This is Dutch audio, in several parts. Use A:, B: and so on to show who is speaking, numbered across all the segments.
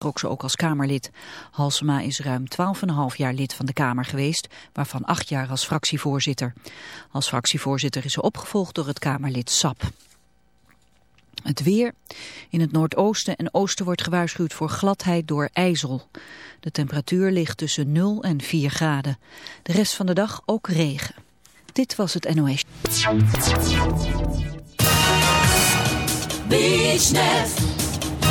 A: trok ze ook als Kamerlid. Halsema is ruim 12,5 jaar lid van de Kamer geweest, waarvan 8 jaar als fractievoorzitter. Als fractievoorzitter is ze opgevolgd door het Kamerlid Sap. Het weer. In het noordoosten en oosten wordt gewaarschuwd voor gladheid door ijzel. De temperatuur ligt tussen 0 en 4 graden. De rest van de dag ook regen. Dit was het NOS.
B: BeachNet,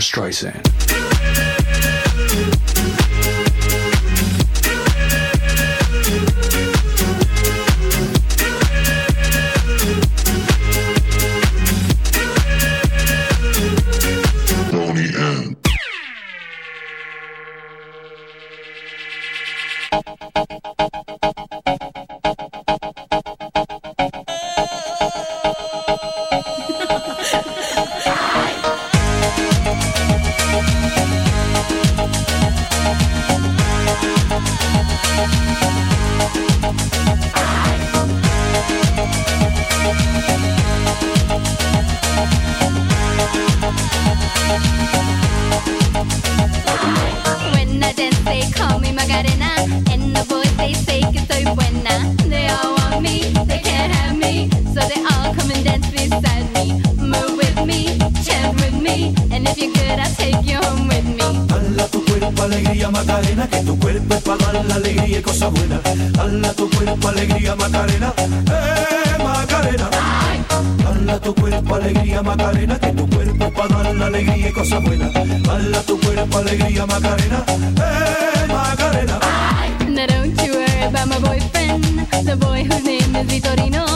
C: Streisand.
D: cosa buena.
E: Dala tu cuerpo alegría, Macarena. Eh, Macarena.
D: Now don't you worry about my boyfriend, the boy whose name is Vitorino.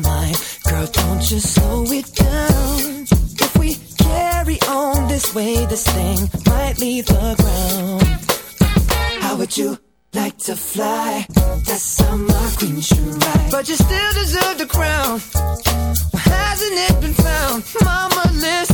F: my mind. Girl, don't you slow it down. If we carry on this way, this thing might leave the ground. How would you like to fly? That's how my queen should ride. But you still deserve the crown. Why hasn't it been found? Mama, listen.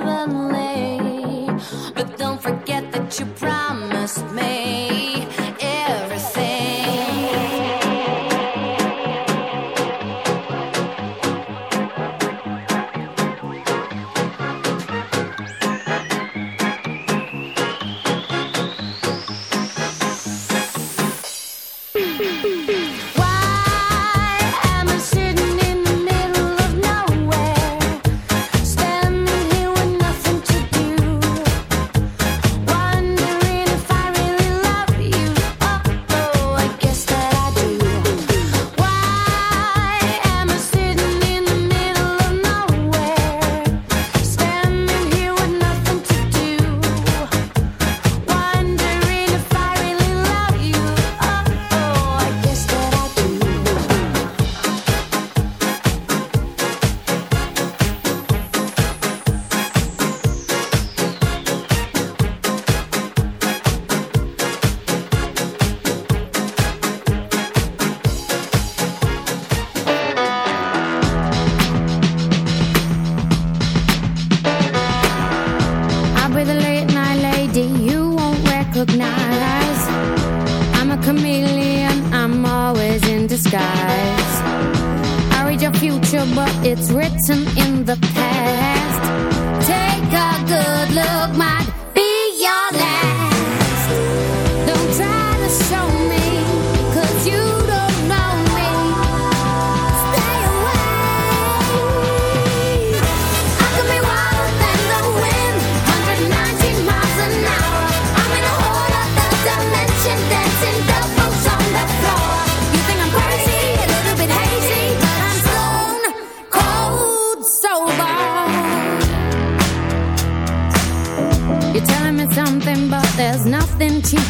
G: heavenly. But don't forget that you promised me.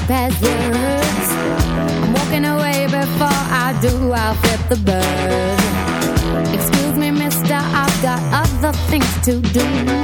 G: buzzwords. I'm walking away before I do, I'll flip the bird. Excuse me, mister, I've got other things to do.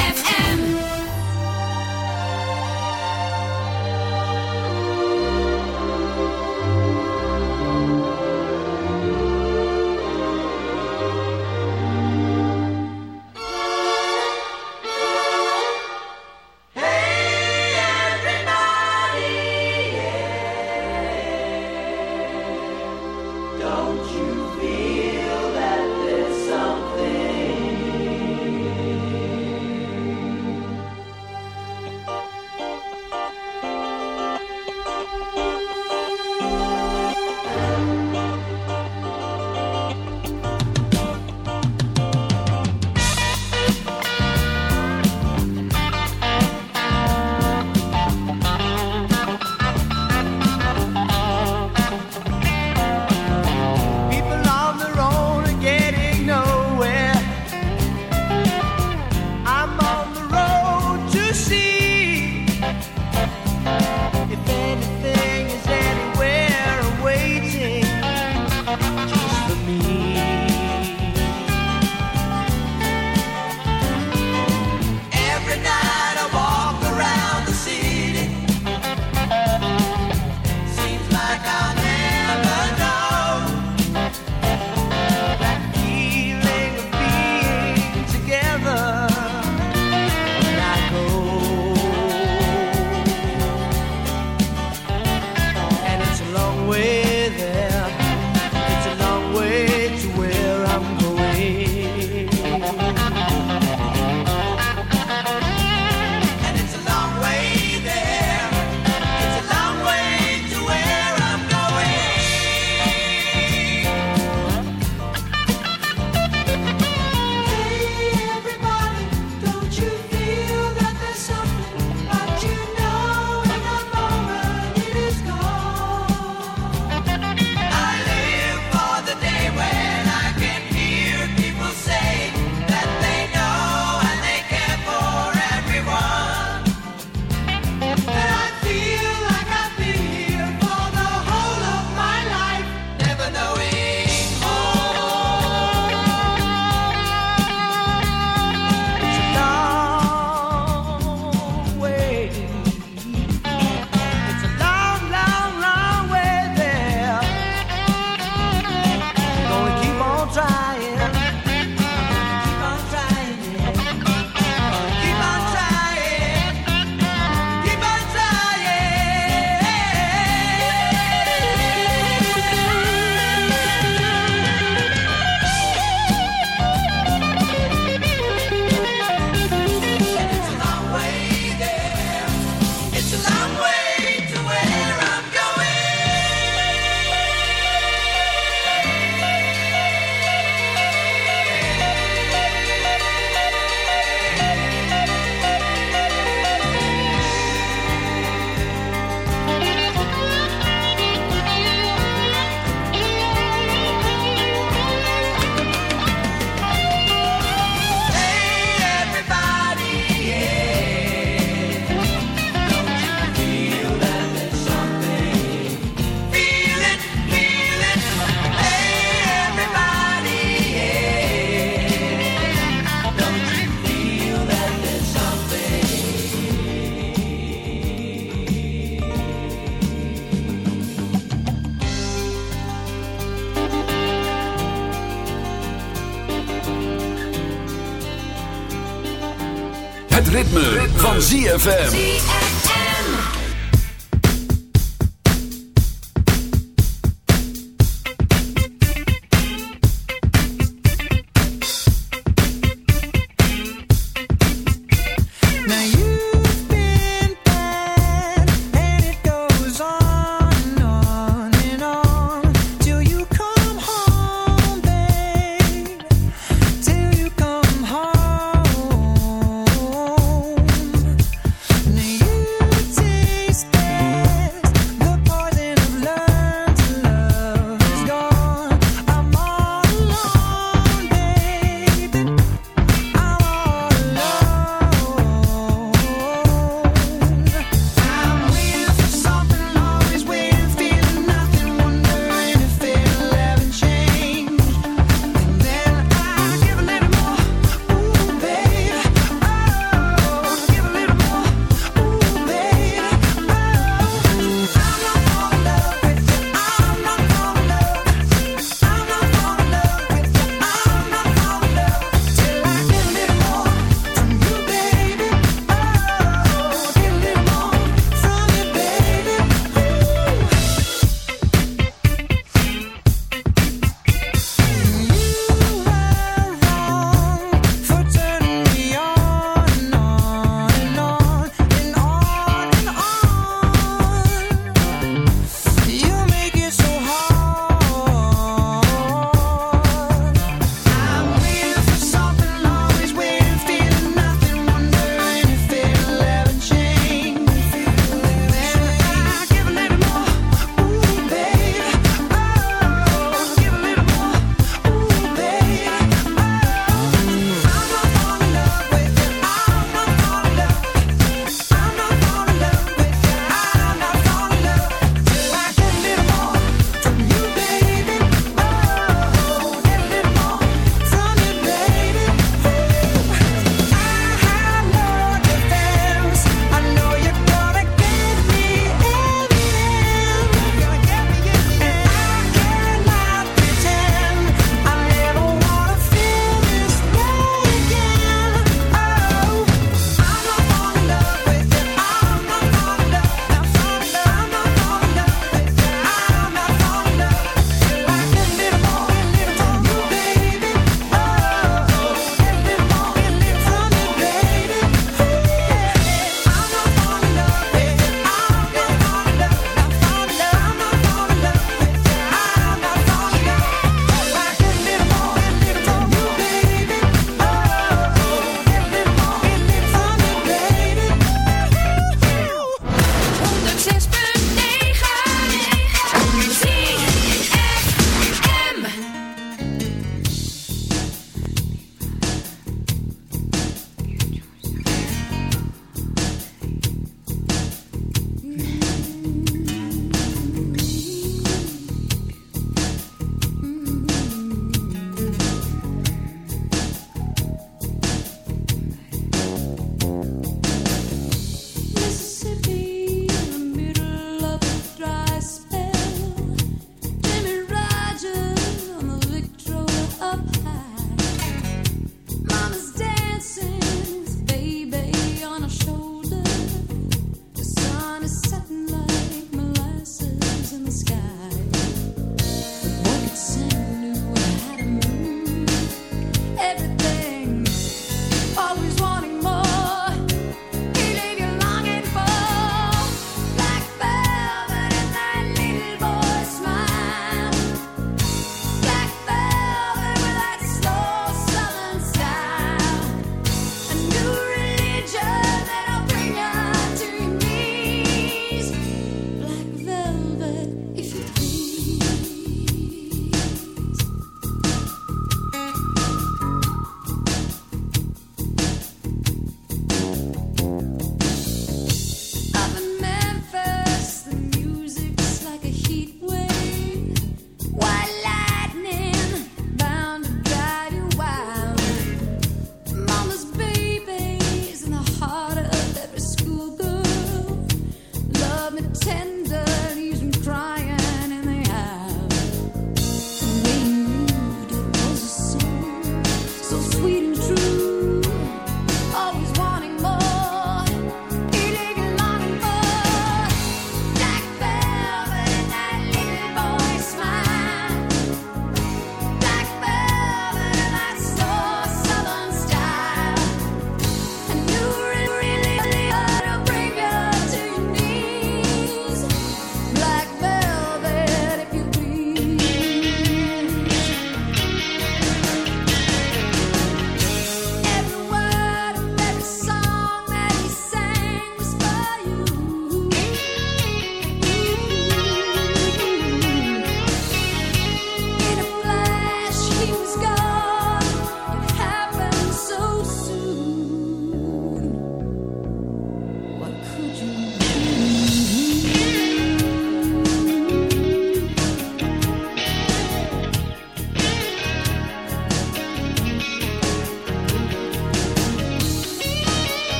F: ZFM.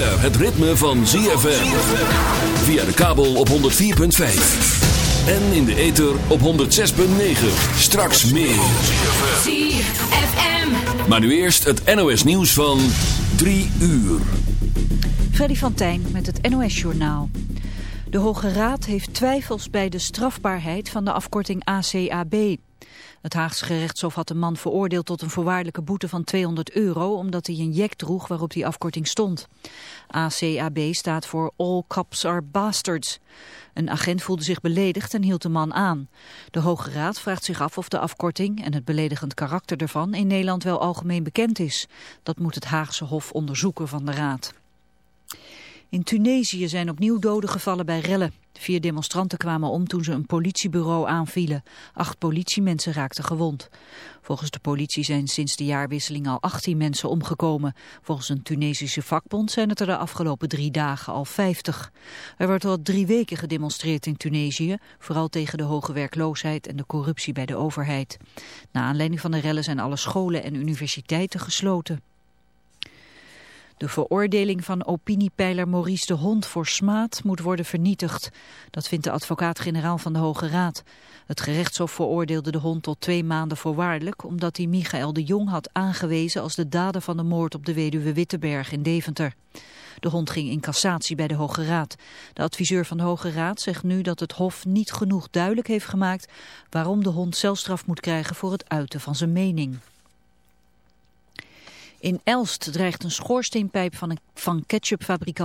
H: het ritme van ZFM. Via de kabel op 104.5. En in de ether op 106.9. Straks meer.
A: ZFM.
H: Maar nu eerst het NOS nieuws van 3 uur.
A: Freddy van Tijn met het NOS Journaal. De Hoge Raad heeft twijfels bij de strafbaarheid van de afkorting ACAB... Het Haagse gerechtshof had de man veroordeeld tot een voorwaardelijke boete van 200 euro omdat hij een jek droeg waarop die afkorting stond. ACAB staat voor All Cops Are Bastards. Een agent voelde zich beledigd en hield de man aan. De Hoge Raad vraagt zich af of de afkorting en het beledigend karakter ervan in Nederland wel algemeen bekend is. Dat moet het Haagse Hof onderzoeken van de Raad. In Tunesië zijn opnieuw doden gevallen bij rellen. Vier demonstranten kwamen om toen ze een politiebureau aanvielen. Acht politiemensen raakten gewond. Volgens de politie zijn sinds de jaarwisseling al 18 mensen omgekomen. Volgens een Tunesische vakbond zijn het er de afgelopen drie dagen al 50. Er wordt al drie weken gedemonstreerd in Tunesië, vooral tegen de hoge werkloosheid en de corruptie bij de overheid. Na aanleiding van de rellen zijn alle scholen en universiteiten gesloten. De veroordeling van opiniepeiler Maurice de Hond voor smaad moet worden vernietigd. Dat vindt de advocaat-generaal van de Hoge Raad. Het gerechtshof veroordeelde de hond tot twee maanden voorwaardelijk... omdat hij Michael de Jong had aangewezen als de dader van de moord op de weduwe Witteberg in Deventer. De hond ging in cassatie bij de Hoge Raad. De adviseur van de Hoge Raad zegt nu dat het Hof niet genoeg duidelijk heeft gemaakt... waarom de hond celstraf moet krijgen voor het uiten van zijn mening. In Elst dreigt een schoorsteenpijp van, een, van ketchupfabrikant